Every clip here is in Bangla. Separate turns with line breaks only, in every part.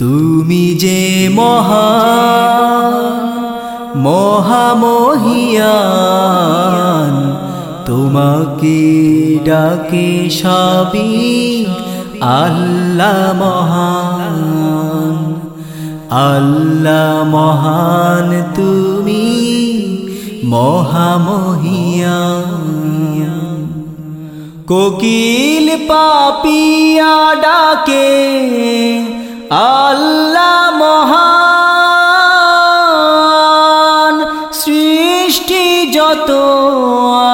তুমি যে মহা, মহামহিয়ান, তোমাকে ডাকে সবই আল্লাহ মহান। আল্লাহ মহান তুমি মহামহিয়ান। কোকিল পাপিয়া ডাকে আল্লাহ মহান, সৃষ্টি যত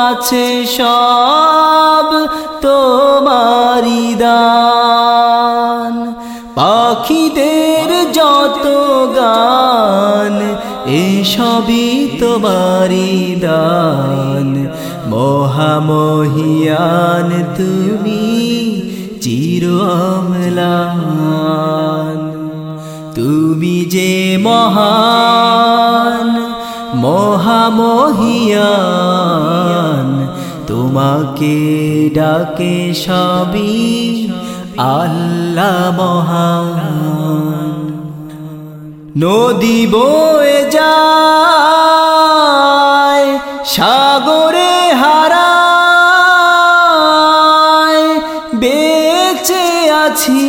আছে সব তোমারি দান। পাখিদের যত গান, এসবই তোমারি দান। মহামহিয়ান তুমি চির অম্লান তুমি যে মহান, মহামহিয়ান, তোমাকে ডাকে সবই আল্লাহ মহান। নদী বয়ে যায়, সাগরে হারায়, বেঁচে আছি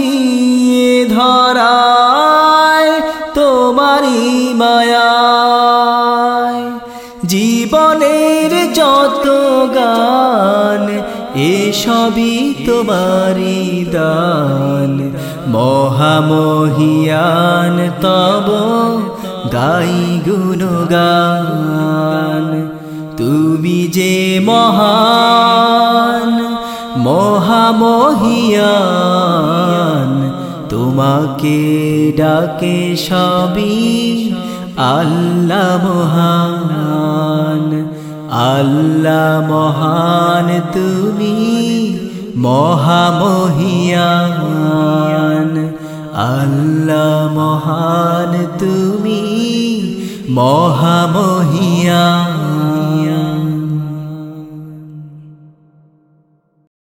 জীবনের যত গান এসবই তোমারি দান। মহামহিয়ান তব গাই গুণগান। তুমি যে মহান, মহামহিয়ান, তোমাকে ডাকে সবই আল্লাহ মহান। আল্লাহ মহান তুমি মহামহিয়ান। আল্লাহ মহান তুমি মহামহিয়ান।